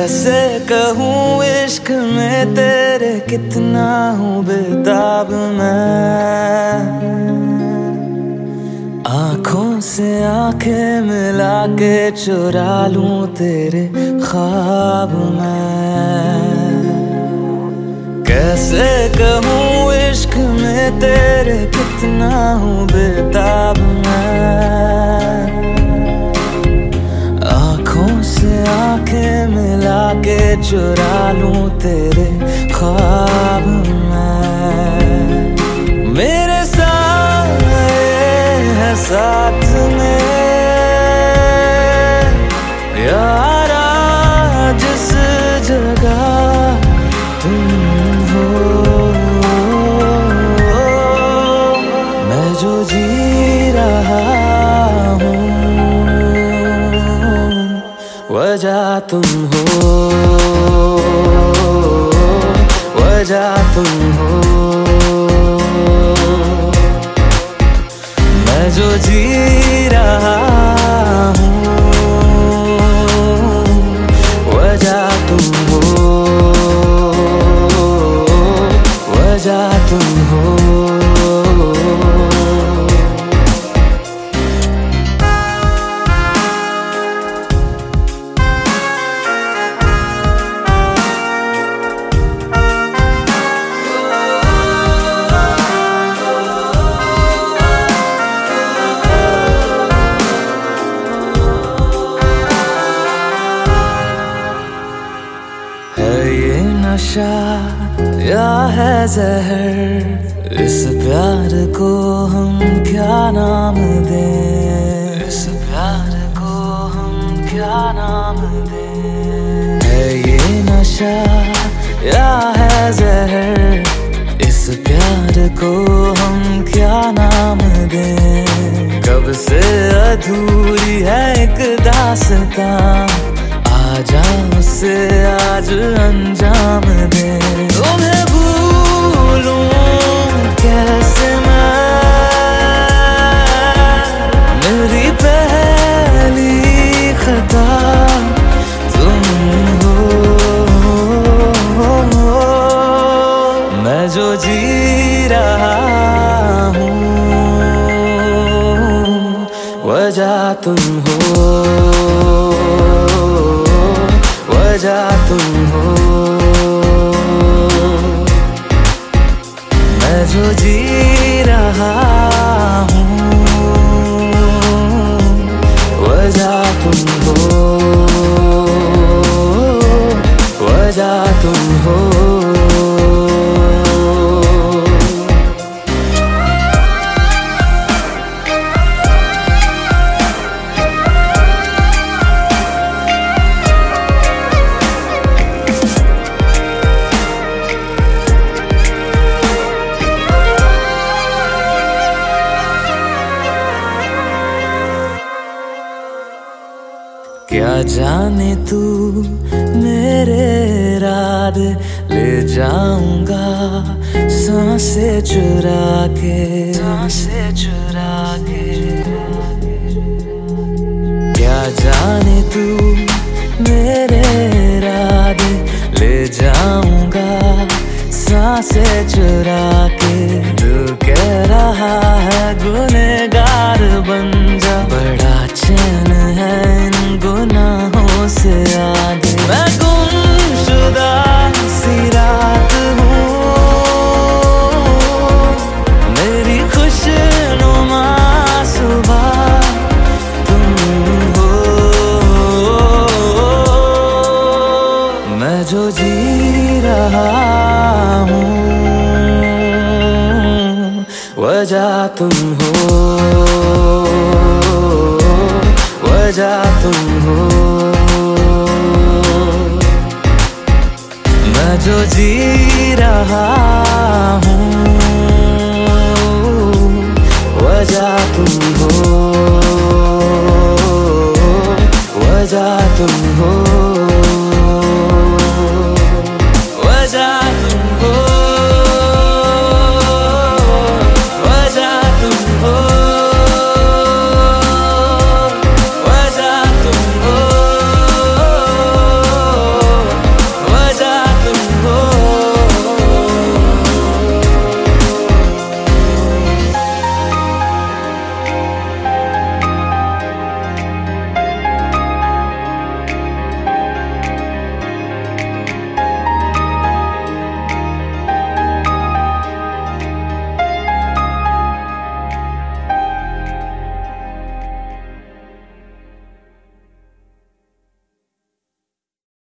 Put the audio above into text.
कैसे कहूँ इश्क में तेरे कितना हूँ बेताब मैं। आँखों से आँखें मिला के चुरा लूँ तेरे ख्वाब मैं। कैसे कहूँ इश्क में तेरे कितना हूँ बेताब मैं। आँखों से आँखें चुरा लूँ तेरे ख्वाब में। मेरे साथ है साथ में। यारा जिस जगह तुम हो। जो जी रहा हूँ, वजह तुम हो। वजह तुम हो। मैं जो जी ये नशा या है जहर? इस प्यार को हम क्या नाम दें? इस प्यार को हम क्या नाम दें? है ये नशा या है जहर? इस प्यार को हम क्या नाम दें? कब से अधूरी है एक दास्तां? आजा उसे आज अंजाम दे। कैसे मैं? मेरी पहली हो। मैं जो जी रहा हूँ, वजह तुम हो। वजह तुम क्या जाने तू मेरे रात ले जाऊँगा सांसे चुरा के सांसे चुरा के क्या जाने तू मेरे रात ले जाऊँगा सांसे चुरा के तू कह रहा है गुनहगार बन तुम हो वजह तुम हो। मैं जो जी रहा